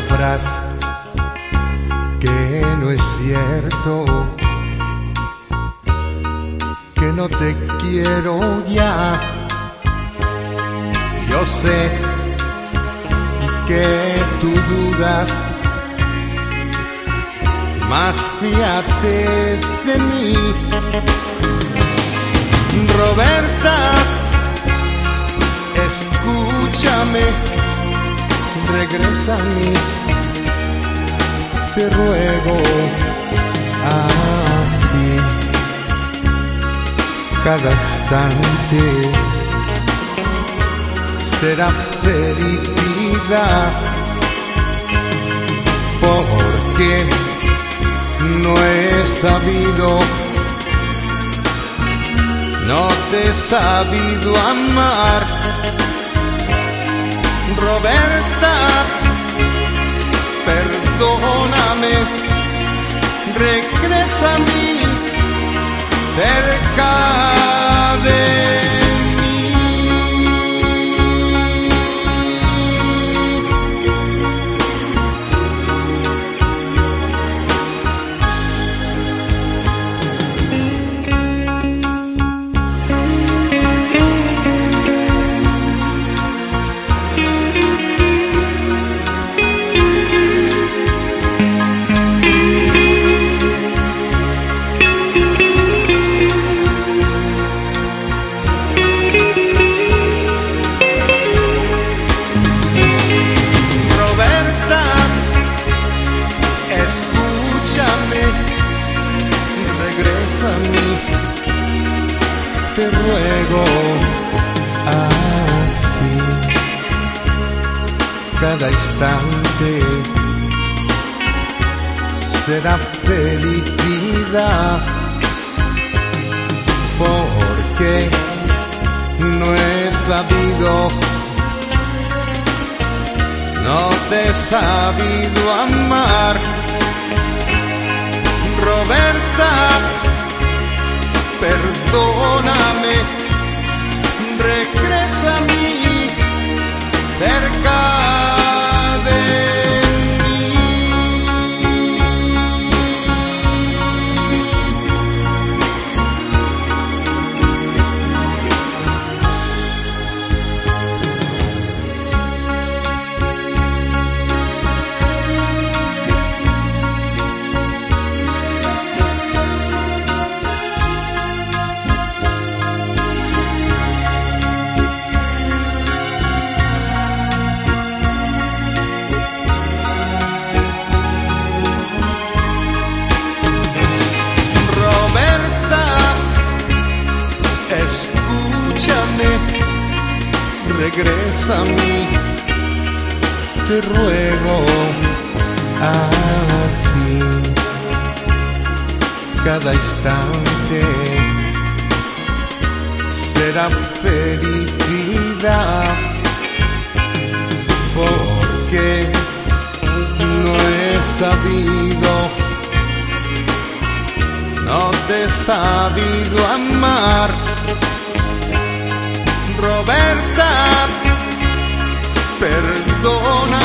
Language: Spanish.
sabrás que no es cierto, que no te quiero ya. Yo sé que tú dudas, más fíjate de mí. Regresa a mí, te ruego así, cada instante será felicidad, porque no he sabido no te he sabido amar. Roberta, perdóname, regresa a mí cerca te ruego así, cada instante será felicidad, porque no he sabido no te he sabido amar. Regresa a mí, te ruego así, cada instante será felicidad, porque no he sabido no te he sabido amar. Roberta, perdóname,